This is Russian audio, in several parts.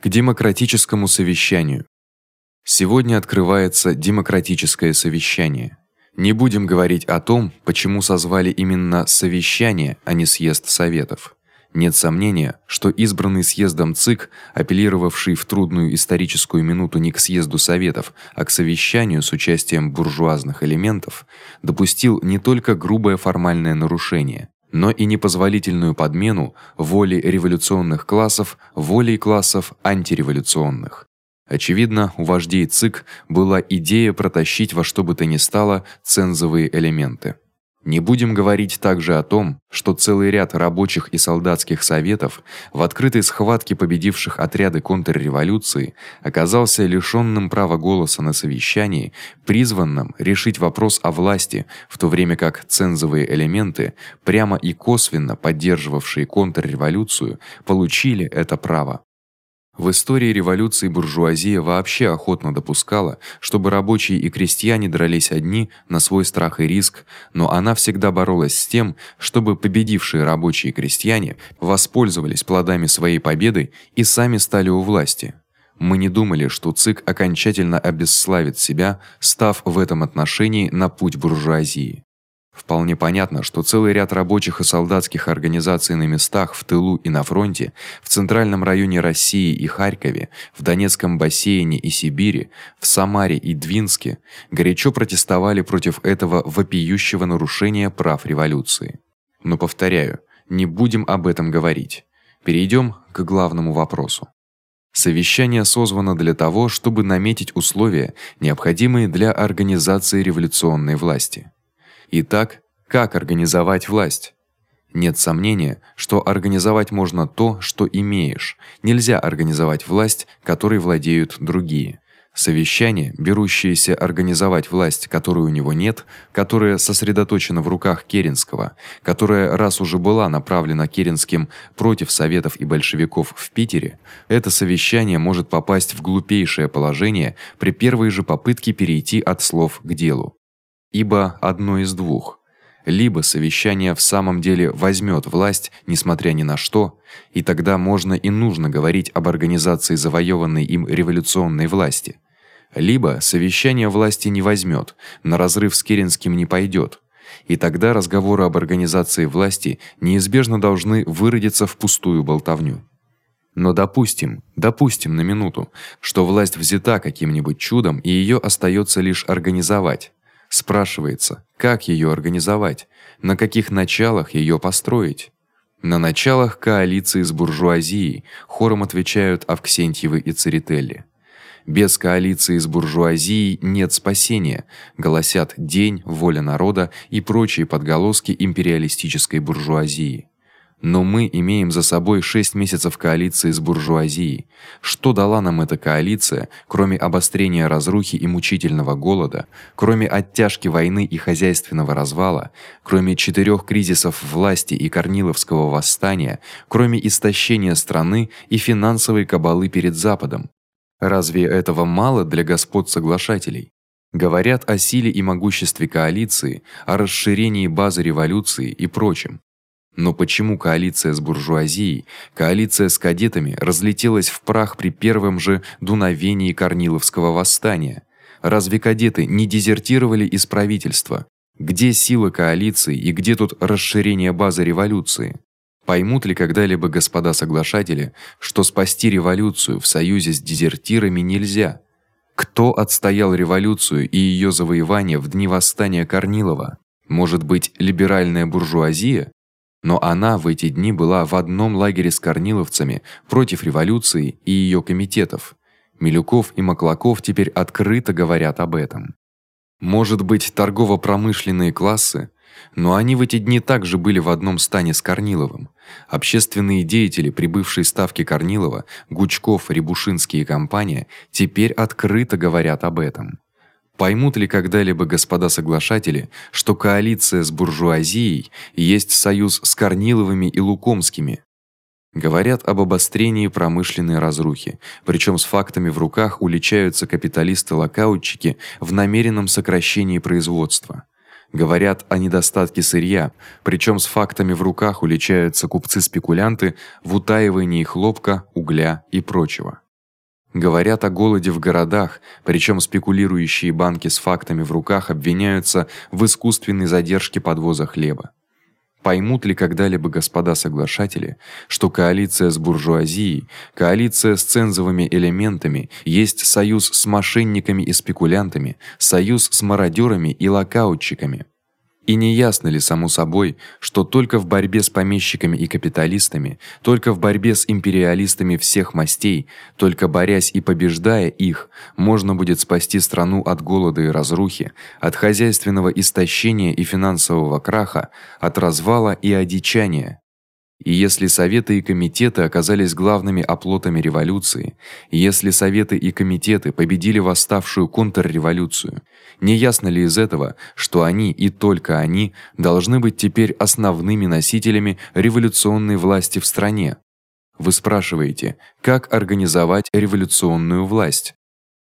К демократическому совещанию. Сегодня открывается демократическое совещание. Не будем говорить о том, почему созвали именно совещание, а не съезд советов. Нет сомнения, что избранный съездом ЦИК, апеллировавший в трудную историческую минуту не к съезду советов, а к совещанию с участием буржуазных элементов, допустил не только грубое формальное нарушение, но и непозволительную подмену воли революционных классов волей классов антиреволюционных. Очевидно, у вождей ЦИК была идея протащить во что бы то ни стало цензовые элементы. Не будем говорить также о том, что целый ряд рабочих и солдатских советов в открытой схватке победивших отряды контрреволюции оказался лишённым права голоса на совещании, призванном решить вопрос о власти, в то время как цензовые элементы, прямо и косвенно поддерживавшие контрреволюцию, получили это право. В истории революции буржуазия вообще охотно допускала, чтобы рабочие и крестьяне дрались одни на свой страх и риск, но она всегда боролась с тем, чтобы победившие рабочие и крестьяне воспользовались плодами своей победы и сами стали у власти. Мы не думали, что ЦИК окончательно обесславит себя, став в этом отношении на путь буржуазии. Вполне понятно, что целый ряд рабочих и солдатских организаций на местах в тылу и на фронте, в центральном районе России и Харькове, в Донецком бассейне и Сибири, в Самаре и Двинске горячо протестовали против этого вопиющего нарушения прав революции. Но повторяю, не будем об этом говорить. Перейдём к главному вопросу. Совещание созвано для того, чтобы наметить условия, необходимые для организации революционной власти. Итак, как организовать власть? Нет сомнения, что организовать можно то, что имеешь. Нельзя организовать власть, которой владеют другие. Совещание, берущееся организовать власть, которой у него нет, которая сосредоточена в руках Керенского, которая раз уже была направлена Керенским против советов и большевиков в Питере, это совещание может попасть в глупейшее положение при первой же попытке перейти от слов к делу. Ибо одно из двух: либо совещание в самом деле возьмёт власть, несмотря ни на что, и тогда можно и нужно говорить об организации завоёванной им революционной власти. Либо совещание власти не возьмёт, на разрыв с Керенским не пойдёт. И тогда разговоры об организации власти неизбежно должны выродиться в пустую болтовню. Но допустим, допустим на минуту, что власть взята каким-нибудь чудом, и её остаётся лишь организовать. Спрашивается, как её организовать, на каких началах её построить? На началах коалиции с буржуазией, хором отвечают Авксентьевы и Церетели. Без коалиции с буржуазией нет спасения, голосят День, воля народа и прочие подголоски империалистической буржуазии. Но мы имеем за собой 6 месяцев коалиции с буржуазией. Что дала нам эта коалиция, кроме обострения разрухи и мучительного голода, кроме оттяжки войны и хозяйственного развала, кроме четырёх кризисов власти и Корниловского восстания, кроме истощения страны и финансовой кабалы перед Западом? Разве этого мало для господ соглашателей? Говорят о силе и могуществе коалиции, о расширении базы революции и прочем. Но почему коалиция с буржуазией, коалиция с кадетами разлетелась в прах при первом же дуновении Корниловского восстания? Разве кадеты не дезертировали из правительства? Где сила коалиции и где тут расширение базы революции? Поймут ли когда-либо господа соглашатели, что спасти революцию в союзе с дезертирами нельзя? Кто отстоял революцию и её завоевание в дни восстания Корнилова? Может быть, либеральная буржуазия? Но она в эти дни была в одном лагере с корниловцами против революции и её комитетов. Милюков и Маклаков теперь открыто говорят об этом. Может быть, торгово-промышленные классы, но они в эти дни также были в одном стане с Корниловым. Общественные деятели, прибывшие ставки Корнилова, Гучков, Рябушинский и компания, теперь открыто говорят об этом. Поймут ли когда-либо господа соглашатели, что коалиция с буржуазией есть союз с Корниловыми и Лукомскими? Говорят об обострении промышленной разрухи, причём с фактами в руках уличаются капиталисты-локаутчики в намеренном сокращении производства. Говорят о недостатке сырья, причём с фактами в руках уличаются купцы-спекулянты в утаивании хлопка, угля и прочего. Говорят о голоде в городах, причём спекулирующие банки с фактами в руках обвиняются в искусственной задержке подвоза хлеба. Поймут ли когда-либо господа соглашатели, что коалиция с буржуазией, коалиция с цензовыми элементами есть союз с мошенниками и спекулянтами, союз с мародёрами и локаутчиками? И не ясно ли само собой, что только в борьбе с помещиками и капиталистами, только в борьбе с империалистами всех мастей, только борясь и побеждая их, можно будет спасти страну от голода и разрухи, от хозяйственного истощения и финансового краха, от развала и одичания. И если советы и комитеты оказались главными оплотами революции, если советы и комитеты победили восставшую контрреволюцию, не ясно ли из этого, что они и только они должны быть теперь основными носителями революционной власти в стране? Вы спрашиваете: как организовать революционную власть?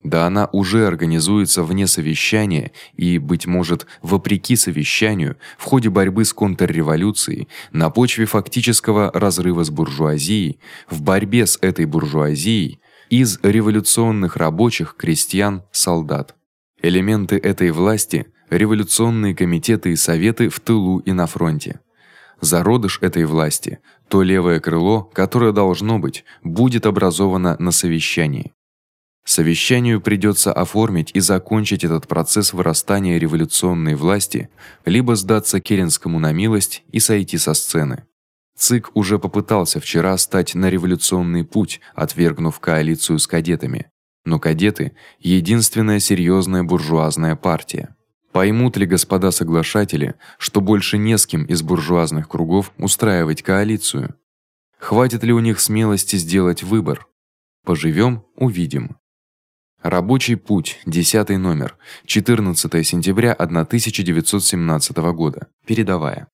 Да она уже организуется вне совещания и, быть может, вопреки совещанию, в ходе борьбы с контрреволюцией, на почве фактического разрыва с буржуазией, в борьбе с этой буржуазией из революционных рабочих, крестьян, солдат. Элементы этой власти революционные комитеты и советы в тылу и на фронте. Зародыш этой власти, то левое крыло, которое должно быть, будет образовано на совещании. Совещанию придётся оформить и закончить этот процесс вырастания революционной власти, либо сдаться Керенскому на милость и сойти со сцены. ЦИК уже попытался вчера стать на революционный путь, отвергнув коалицию с кадетами. Но кадеты единственная серьёзная буржуазная партия. Поймут ли господа соглашатели, что больше не с кем из буржуазных кругов устраивать коалицию? Хватит ли у них смелости сделать выбор? Поживём, увидим. Рабочий путь, 10 номер, 14 сентября 1917 года. Передавая